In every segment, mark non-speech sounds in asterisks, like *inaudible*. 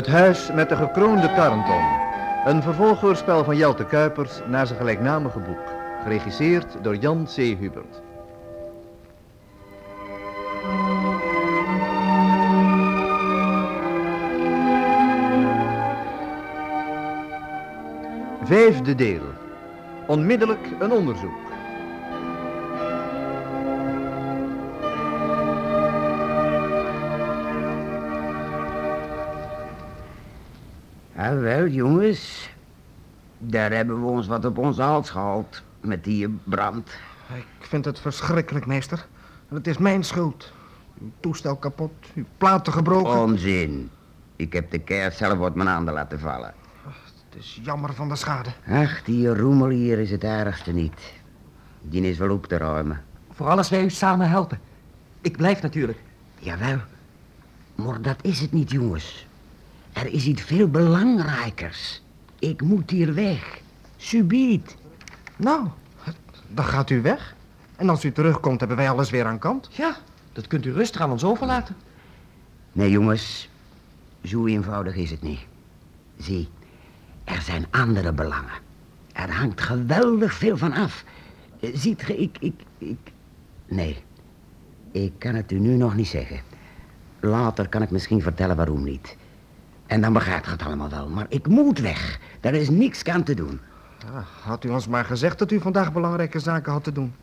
Het huis met de gekroonde Karenton. Een vervolghoorspel van Jelte Kuipers naar zijn gelijknamige boek. Geregisseerd door Jan C. Hubert. Vijfde deel. Onmiddellijk een onderzoek. Ja, wel, jongens. Daar hebben we ons wat op onze hals gehaald. Met die brand. Ik vind het verschrikkelijk, meester. En het is mijn schuld. Uw toestel kapot, uw platen gebroken. Onzin. Ik heb de kerst zelf uit mijn handen laten vallen. Het is jammer van de schade. Ach, die roemel hier is het ergste niet. Die is wel op te ruimen. Vooral als wij u samen helpen. Ik blijf natuurlijk. Jawel. Maar dat is het niet, jongens. Er is iets veel belangrijkers. Ik moet hier weg. Subiet. Nou, dan gaat u weg. En als u terugkomt, hebben wij alles weer aan kant. Ja, dat kunt u rustig aan ons overlaten. Nee, jongens. Zo eenvoudig is het niet. Zie, er zijn andere belangen. Er hangt geweldig veel van af. Ziet ge, ik, ik, ik... Nee, ik kan het u nu nog niet zeggen. Later kan ik misschien vertellen waarom niet. En dan begrijpt je het allemaal wel. Maar ik moet weg. Daar is niks aan te doen. Ja, had u ons maar gezegd dat u vandaag belangrijke zaken had te doen.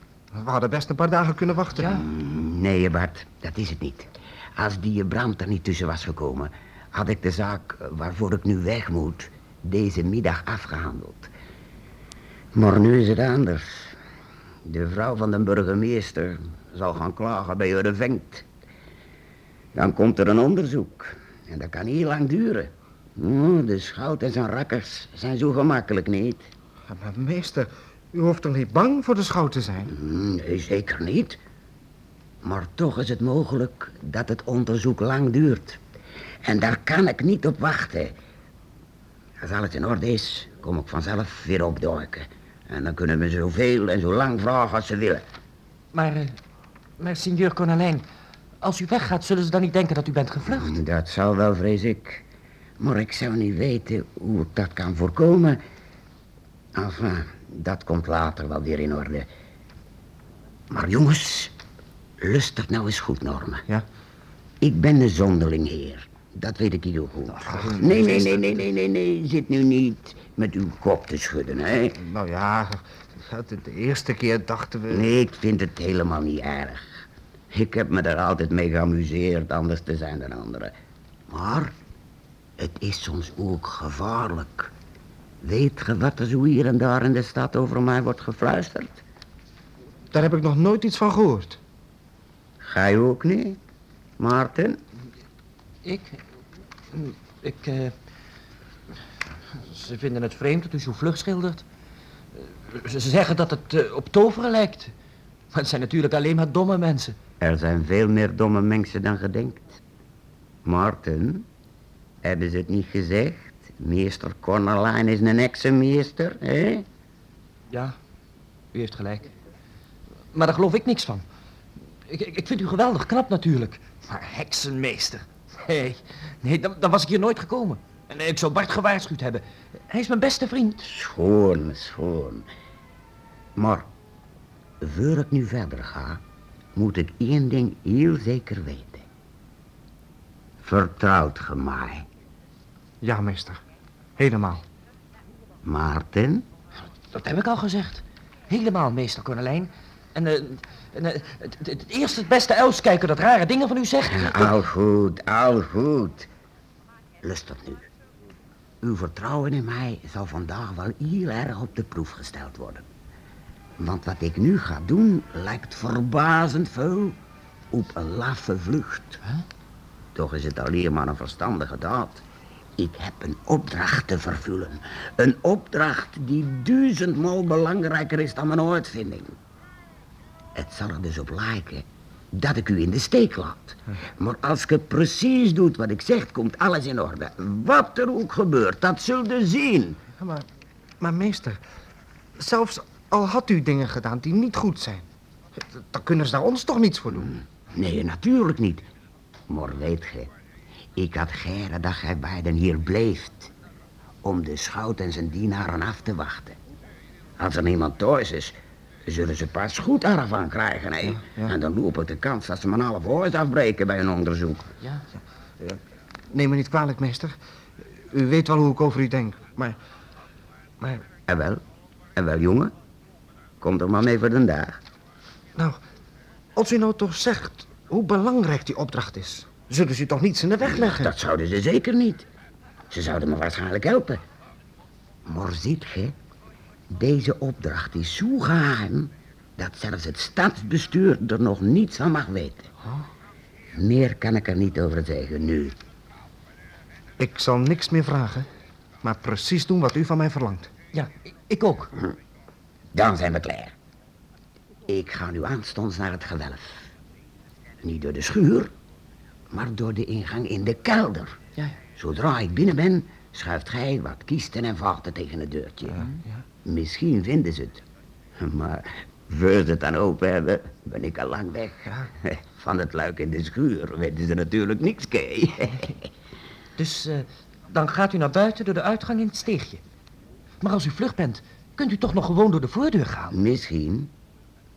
We hadden best een paar dagen kunnen wachten. Ja. Nee, Bart, dat is het niet. Als die brand er niet tussen was gekomen... had ik de zaak eh, waarvoor ik nu weg moet... deze middag afgehandeld. Maar nu is het anders. De vrouw van de burgemeester zal gaan klagen bij de venkt. Dan komt er een onderzoek. En dat kan heel lang duren. Oh, de schout en zijn rakkers zijn zo gemakkelijk niet. Ja, Maar meester, u hoeft toch niet bang voor de schout te zijn? Hmm, Nee, zeker niet. Maar toch is het mogelijk dat het onderzoek lang duurt. En daar kan ik niet op wachten. Als alles in orde is, kom ik vanzelf weer opduiken. En dan kunnen we zoveel en zo lang vragen als ze willen. Maar, eh, maar signor Cornelijn, als u weggaat, zullen ze dan niet denken dat u bent gevlucht? Dat zal wel, vrees ik. Maar ik zou niet weten hoe ik dat kan voorkomen. Enfin, dat komt later wel weer in orde. Maar jongens, lustig nou eens goed, Normen. Ja. Ik ben een zonderling heer. Dat weet ik heel goed. Nee, nee, nee, nee, nee, nee, nee. Zit nu niet met uw kop te schudden, hè. Nou ja, de eerste keer dachten we... Nee, ik vind het helemaal niet erg. Ik heb me daar altijd mee geamuseerd anders te zijn dan anderen. Maar het is soms ook gevaarlijk. Weet je wat er zo hier en daar in de stad over mij wordt gefluisterd? Daar heb ik nog nooit iets van gehoord. Ga je ook niet, Maarten? Ik? Ik, eh... Ze vinden het vreemd dat u zo vlug schildert. Ze zeggen dat het eh, op toveren lijkt. Maar het zijn natuurlijk alleen maar domme mensen. Er zijn veel meer domme mensen dan gedenkt. Maarten, hebben ze het niet gezegd? Meester Cornelijn is een heksenmeester, hè? Ja, u heeft gelijk. Maar daar geloof ik niks van. Ik, ik, ik vind u geweldig knap natuurlijk. Maar heksenmeester. Nee, nee dan, dan was ik hier nooit gekomen. En ik zou Bart gewaarschuwd hebben. Hij is mijn beste vriend. Schoon, schoon. Maar, voor ik nu verder ga, moet ik één ding heel zeker weten. Vertrouwt ge mij, Ja, meester. Helemaal. Maarten? Dat heb ik al gezegd. Helemaal, meester Cornelijn. En, eh, en eh, het, eerste het beste uitkijken dat rare dingen van u zegt. Al goed, al goed. Luistert nu. Uw vertrouwen in mij zal vandaag wel heel erg op de proef gesteld worden. Want wat ik nu ga doen lijkt verbazend veel op een laffe vlucht. Toch is het alleen maar een verstandige daad. Ik heb een opdracht te vervullen. Een opdracht die duizendmaal belangrijker is dan mijn uitvinding. Het zal er dus op lijken dat ik u in de steek laat. Maar als je precies doet wat ik zeg, komt alles in orde. Wat er ook gebeurt, dat zult u zien. Ja, maar, maar meester, zelfs al had u dingen gedaan die niet goed zijn... dan kunnen ze daar ons toch niets voor doen. Nee, natuurlijk niet. Maar weet je, Ik had geren dat gij beiden hier bleeft. Om de schout en zijn dienaren af te wachten. Als er niemand thuis is, zullen ze pas goed ervan krijgen, hè? ja. En dan loop ik de kans dat ze mijn half huis afbreken bij een onderzoek. Ja, Neem me niet kwalijk, meester. U weet wel hoe ik over u denk. Maar... Maar... En wel? En wel, jongen? Kom er maar mee voor de dag. Nou, als u nou toch zegt hoe belangrijk die opdracht is... zullen ze toch niets in de weg leggen? Dat zouden ze zeker niet. Ze zouden me waarschijnlijk helpen. Maar ziet ge, deze opdracht is zo geheim... dat zelfs het stadsbestuur er nog niets van mag weten. Meer kan ik er niet over zeggen nu. Ik zal niks meer vragen, maar precies doen wat u van mij verlangt. ja, ik- ik ook. Dan zijn we klaar. Ik ga nu aanstonds naar het gewelf. Niet door de schuur, maar door de ingang in de kelder. Ja, ja. Zodra ik binnen ben, schuift gij wat kisten en vachten tegen het deurtje. Misschien vinden ze het. Maar voor ze het dan open hebben, ben ik al lang weg. Van het luik in de schuur weten ze natuurlijk niks, Kay. Dus eh, dan gaat u naar buiten door de uitgang in het steegje. Maar als u vlug bent, kunt u toch nog gewoon door de voordeur gaan? Misschien,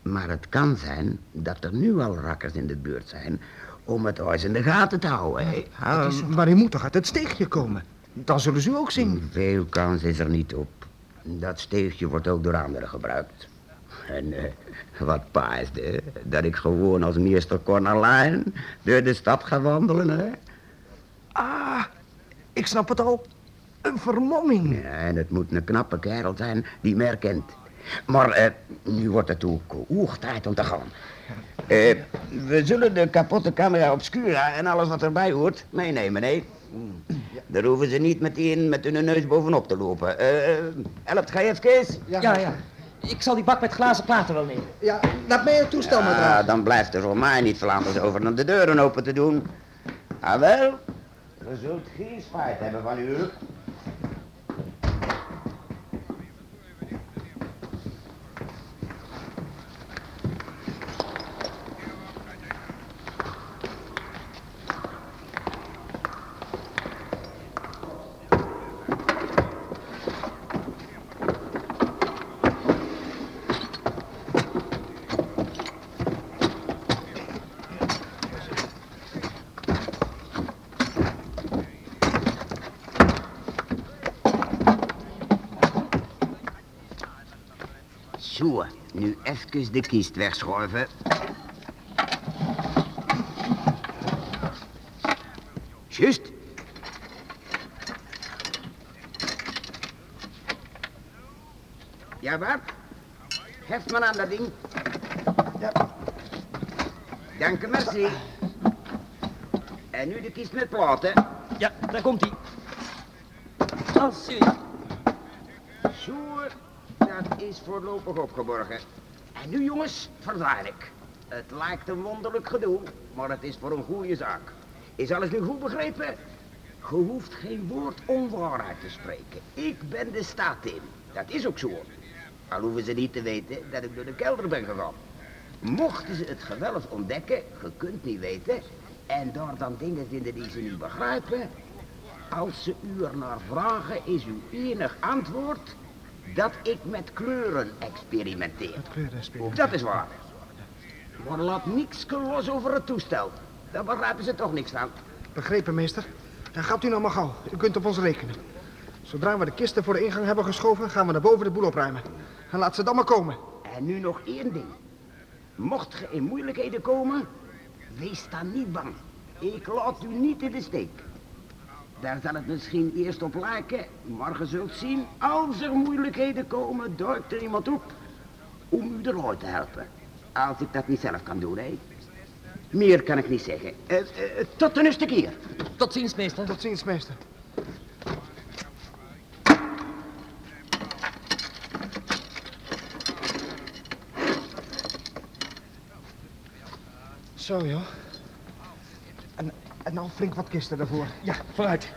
maar het kan zijn dat er nu al rakkers in de buurt zijn om het huis in de gaten te houden. hè. Ja, maar u moet toch uit het steegje komen? Dan zullen ze u ook zien. Veel kans is er niet op. Dat steegje wordt ook door anderen gebruikt. En eh, wat paasde, dat ik gewoon als meester Cornelijn door de stad ga wandelen, hè? Ah, ik snap het al. Een vermomming. Ja, en het moet een knappe kerel zijn die me herkent. Maar eh, nu wordt het ook oeg tijd om te gaan. Eh, we zullen de kapotte camera obscura en alles wat erbij hoort meenemen, hè? Daar hoeven ze niet meteen met hun neus bovenop te lopen. Eh, eh, helpt gij even, Kees? Ja, ja. Ik zal die bak met glazen platen wel nemen. Ja, laat mij het toestel maar Ja, dragen. dan blijft er voor mij niet veel anders over dan de deuren open te doen. Ah wel, we zult geen spijt hebben van u. Nu even de kist wegschuiven. Juist. Ja, Bart? Heft maar aan dat ding. Ja. Dank u, merci. En nu de kist met platen. Ja, daar komt hij. Als u... Zo, dat is voorlopig opgeborgen. En nu, jongens, verdraai ik. Het lijkt een wonderlijk gedoe, maar het is voor een goede zaak. Is alles nu goed begrepen? Je hoeft geen woord onwaarheid te spreken. Ik ben de staat in. Dat is ook zo. Al hoeven ze niet te weten dat ik door de kelder ben gegaan. Mochten ze het gewelf ontdekken, je kunt niet weten, en daar dan dingen vinden die ze niet begrijpen, als ze u er naar vragen, is uw enig antwoord dat ik met kleuren experimenteer. Kleurenexperiment. Dat is waar. Maar laat niks los over het toestel. Daar begrijpen ze toch niks van. Begrepen, meester. Dan gaat u nou maar gauw. U kunt op ons rekenen. Zodra we de kisten voor de ingang hebben geschoven, gaan we naar boven de boel opruimen. En laat ze dan maar komen. En nu nog één ding. Mocht ge in moeilijkheden komen, wees dan niet bang. Ik laat u niet in de steek. Daar zal het misschien eerst op lijken, maar ge zult zien, als er moeilijkheden komen, duikt er iemand op om u eruit te helpen. Als ik dat niet zelf kan doen, hè. Meer kan ik niet zeggen. Eh, eh, tot de eerste keer. Tot ziens, meester. Tot ziens, meester. Zo, joh. En, en nou flink wat kisten daarvoor. Ja, vooruit.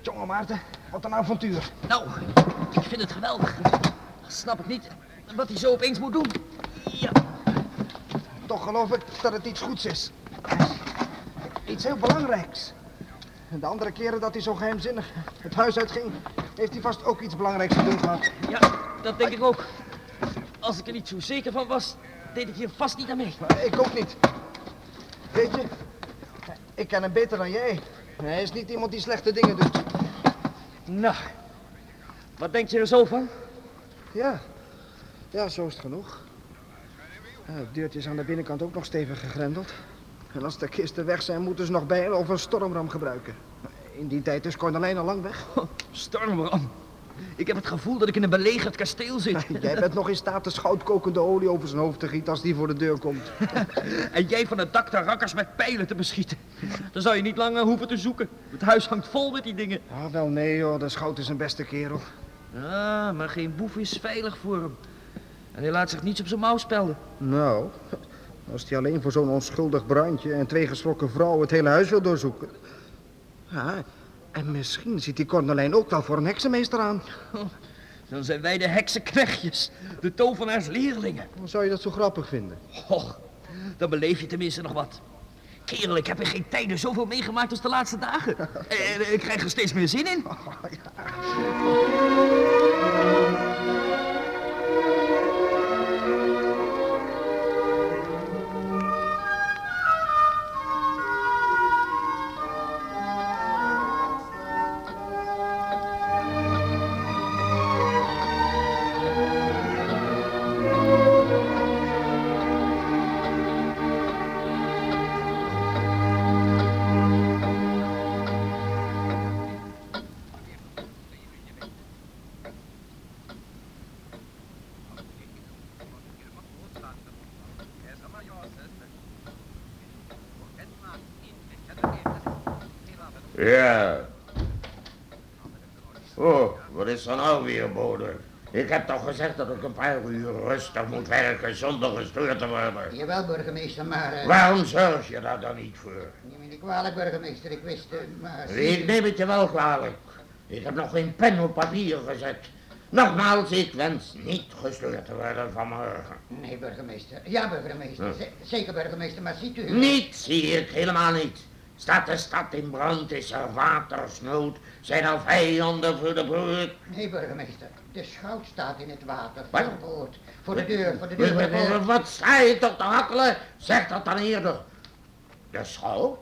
Jongen Maarten, wat een avontuur. Nou, ik vind het geweldig. Snap ik niet wat hij zo opeens moet doen. Ja, toch geloof ik dat het iets goeds is. Iets heel belangrijks. En de andere keren dat hij zo geheimzinnig het huis uitging, heeft hij vast ook iets belangrijks te doen gehad. Ja, dat denk ik ook. Als ik er niet zo zeker van was, deed ik hier vast niet aan mee. Maar ik ook niet. Weet je, ik ken hem beter dan jij. Hij is niet iemand die slechte dingen doet. Nou, wat denk je er zo van? Ja, ja, zo is het genoeg. Ja, het deurtje is aan de binnenkant ook nog stevig gegrendeld. En als de kisten weg zijn, moeten ze nog bijlen of een stormram gebruiken. In die tijd is Cornelijn al lang weg. *laughs* Stormram. Ik heb het gevoel dat ik in een belegerd kasteel zit. Jij bent nog in staat de schoutkokende olie over zijn hoofd te gieten als die voor de deur komt. *laughs* En jij van het dak de rakkers met pijlen te beschieten. Dan zou je niet langer hoeven te zoeken. Het huis hangt vol met die dingen. Ah, wel nee hoor, de schout is een beste kerel. Ja, maar geen boef is veilig voor hem. En hij laat zich niets op zijn mouw spelden. Nou, als hij alleen voor zo'n onschuldig brandje en twee geschrokken vrouwen het hele huis wil doorzoeken. Ja, en misschien ziet die Cornelijn ook wel voor een heksenmeester aan. *laughs* Dan zijn wij de heksenknechtjes, de tovenaars leerlingen. Zou je dat zo grappig vinden? Och, dan beleef je tenminste nog wat. Kerel, ik heb in geen tijden zoveel meegemaakt als de laatste dagen. *laughs* En ik krijg er steeds meer zin in. *laughs* Ja. Wat is er nou weer? Ik heb toch gezegd dat ik een paar uur rustig moet werken zonder gestoord te worden. Jawel, burgemeester, maar... eh, Waarom zorg je daar dan niet voor? Neem me niet kwalijk, burgemeester, ik wist... eh, maar... Ik neem het je wel kwalijk. Ik heb nog geen pen op papier gezet. Nogmaals, ik wens niet gestoord te worden vanmorgen. Nee, burgemeester. Ja, burgemeester. Z- zeker, burgemeester, maar ziet u... Niet zie ik helemaal niet. Staat de stad in brand, is er watersnood, zijn er vijanden voor de broek. Nee, burgemeester. De schout staat in het water. Voor de deur, voor de deur. Wat, bij de wat, poort. wat sta je toch te hakkelen? Zeg dat dan eerder. De schout?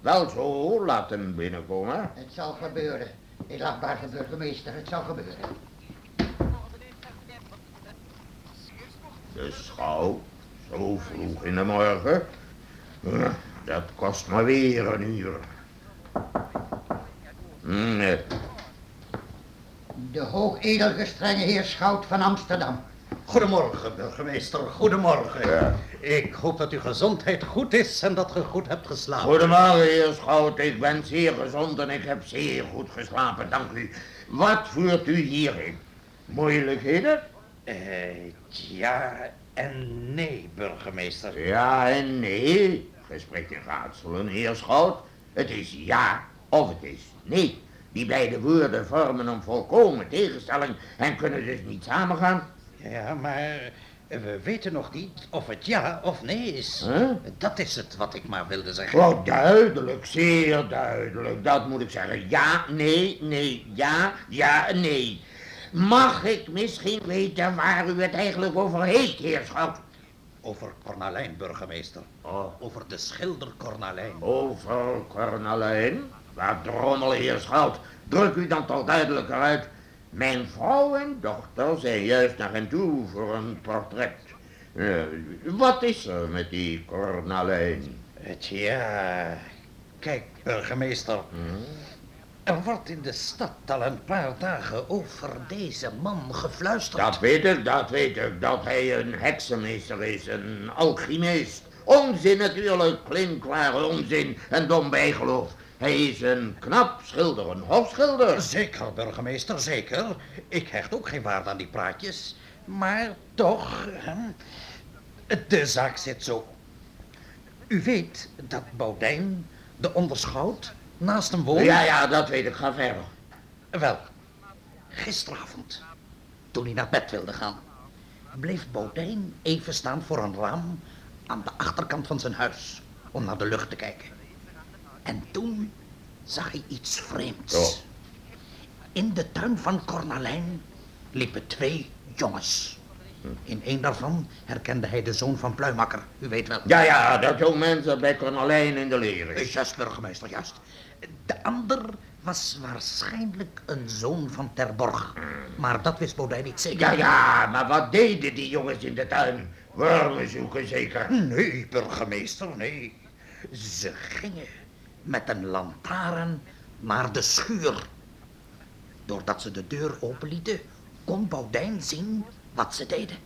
Wel zo, laat hem binnenkomen. Het zal gebeuren. Helaasbare burgemeester, het zal gebeuren. De schout? Zo vroeg in de morgen? Dat kost maar weer een uur. Eh, De hoogedelgestrenge heer Schout van Amsterdam. Goedemorgen, burgemeester. Goedemorgen. Ja. Ik hoop dat uw gezondheid goed is en dat u goed hebt geslapen. Goedemorgen, heer Schout. Ik ben zeer gezond en ik heb zeer goed geslapen, dank u. Wat voert u hierheen? Moeilijkheden? Eh, ja en nee, burgemeester. Ja en nee. Gesprek in raadselen, heer Schout. Het is ja of het is nee. Die beide woorden vormen een volkomen tegenstelling en kunnen dus niet samengaan. Ja, maar we weten nog niet of het ja of nee is. Huh? Dat is het wat ik maar wilde zeggen. Oh, duidelijk, zeer duidelijk. Dat moet ik zeggen. Ja, nee, nee, ja, ja, nee. Mag ik misschien weten waar u het eigenlijk over heeft, heer Schout? Over Cornalijn, burgemeester. Oh. Over de schilder Cornalijn. Over Cornelijn? Waar drommel, heer Schout. Druk u dan toch duidelijker uit. Mijn vrouw en dochter zijn juist naar hem toe voor een portret. Eh, wat is er met die Cornelijn? Het ja... Kijk, burgemeester. Er wordt in de stad al een paar dagen over deze man gefluisterd. Dat weet ik, dat weet ik. Dat hij een heksenmeester is, een alchemist. Onzin natuurlijk, klinkklare onzin en dom bijgeloof. Hij is een knap schilder, een hofschilder. Zeker, burgemeester, zeker. Ik hecht ook geen waarde aan die praatjes. Maar toch, de zaak zit zo. U weet dat Baudijn, de onderschout, naast hem woont. Ja, ja, dat weet ik. Ga verder. Wel, gisteravond, toen hij naar bed wilde gaan, bleef Baudijn even staan voor een raam aan de achterkant van zijn huis om naar de lucht te kijken. En toen zag hij iets vreemds. Oh. In de tuin van Cornalijn liepen twee jongens. In een daarvan herkende hij de zoon van Pluimakker, u weet wel. Ja, ja, dat jong mens dat bij Cornelijn in de leer is. Eh, Juist, burgemeester, juist. De ander was waarschijnlijk een zoon van Terborg. Maar dat wist Bodijn niet zeker. Ja, ja, maar wat deden die jongens in de tuin? Wormen zoeken zeker. Nee, burgemeester, nee. Ze gingen met een lantaarn naar de schuur. Doordat ze de deur openlieten, kon Baudijn zien wat ze deden.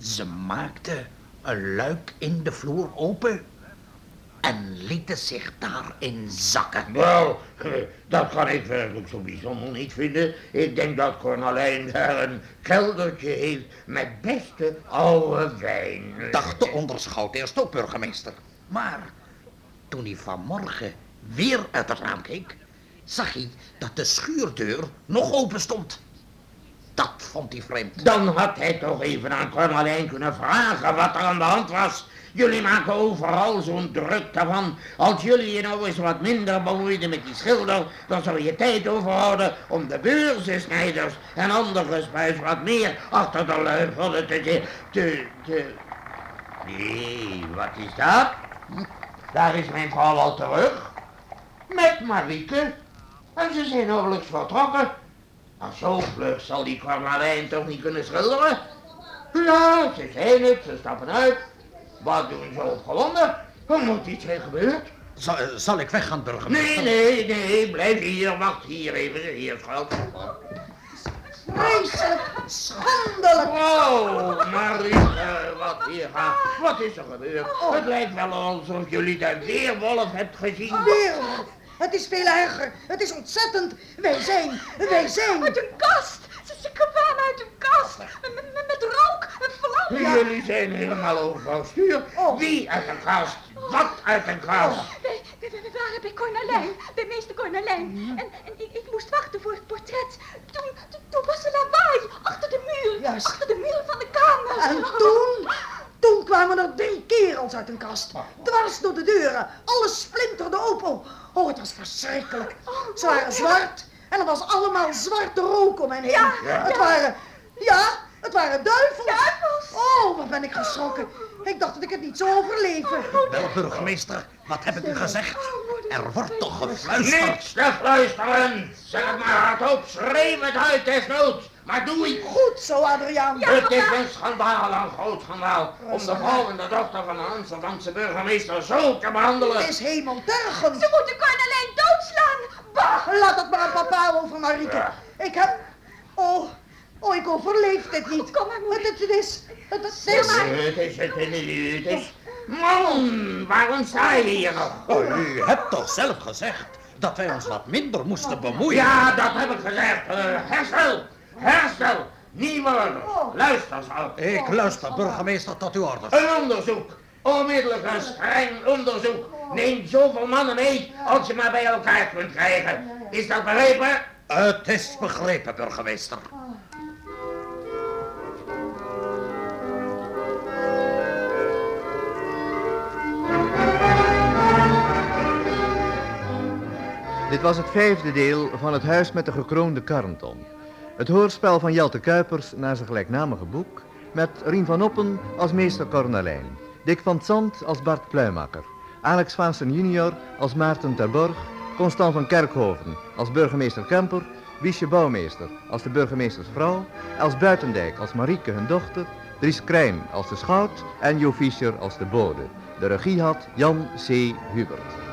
Ze maakten een luik in de vloer open en lieten zich daarin zakken. Wel, *laughs* dat kan ik werkelijk zo bijzonder niet vinden. Ik denk dat Cornelijn daar een keldertje heeft met beste oude wijn. Dacht de onderschout eerst ook, burgemeester. Maar toen hij vanmorgen weer uit het raam keek, zag hij dat de schuurdeur nog open stond. Dat vond hij vreemd. Dan had hij toch even aan Cornelijn kunnen vragen wat er aan de hand was. Jullie maken overal zo'n drukte van. Als jullie je nou eens wat minder bemoeiden met die schilder, dan zou je tijd overhouden om de beurzensnijders en andere spuis wat meer achter de te, te, te, te... Nee, wat is dat? Daar is mijn vrouw al terug. Met Marieke. En ze zijn nauwelijks vertrokken. Maar zo vlug zal die Cornelijn toch niet kunnen schilderen? Ja, ze zijn het, ze stappen uit. Wat doen ze opgewonden? Er moet iets zijn gebeurd. Zal, zal ik weggaan, burgemeester? Nee, nee, nee, blijf hier, wacht hier even, hier schat. Vreselijk, schandelijk. Oh, Marieke, wat hier gaat. Wat is er gebeurd? Het lijkt wel alsof jullie de weerwolf hebt gezien. Wereld, het is veel erger. Het is ontzettend. Wij zijn, wij zijn... Uit een kast! Ze, ze kwamen uit een kast! Met, met, met rook en vlammen! Jullie zijn helemaal overstuur. Oh. Wie uit een kast? Wat uit een kast? Wij, wij, wij waren bij Cornelijn, bij meester Cornelijn. En, en ik, ik moest wachten voor het portret. Toen, toen, toen was er lawaai achter de muur. Juist. Achter de muur van de kamer. En toen, toen kwamen er drie kerels uit een kast. Dwars door de deuren. Alles splinterde open. Oh, het was verschrikkelijk. Ze waren zwart. En er was allemaal zwarte rook om hen heen. Ja, het waren, ja, het waren duivels. Duivels. Oh, wat ben ik geschrokken. Ik dacht dat ik het niet zou overleven. Wel, burgemeester, wat heb ik u gezegd? Er wordt toch gefluisterd? Niks te fluisteren. Zeg het maar hardop, schreeuw het uit desnoods. Maar doe iets. Goed zo, Adriaan. Het is een schandaal, een groot schandaal. Om de vrouw en de dochter van de Amsterdamse burgemeester zo te behandelen. Het is hemeltergend. Ze moeten Cornelijn doodslaan. Bah! Laat het maar aan papa over, Marieke. Ja. Ik heb... Oh, oh, ik overleef dit niet. Kom maar, moeder. Het, het is... Het, het is... Het is het niet. Het is... Man, waarom sta je hier nog? Oh, u hebt toch zelf gezegd dat wij ons wat minder moesten bemoeien? Ja, dat heb ik gezegd. Eh, herstel, herstel, niet worden. Luister zo. Ik luister, burgemeester, tot uw orders. Een onderzoek. Onmiddellijk een streng onderzoek. Neem zoveel mannen mee als je maar bij elkaar kunt krijgen. Is dat begrepen? Het is begrepen, burgemeester. Dit was het vijfde deel van Het Huis met de Gekroonde Karnton. Het hoorspel van Jelte Kuipers naar zijn gelijknamige boek... met Rien van Oppen als meester Cornelijn... Dick van Zand als Bart Pluimakker... Alex Vaansen junior als Maarten Terborg... Constant van Kerkhoven als burgemeester Kemper... Wiesje Bouwmeester als de burgemeestersvrouw... Els Buitendijk als Marieke hun dochter... Dries Krijn als de schout en Jo Fischer als de bode. De regie had Jan C. Hubert.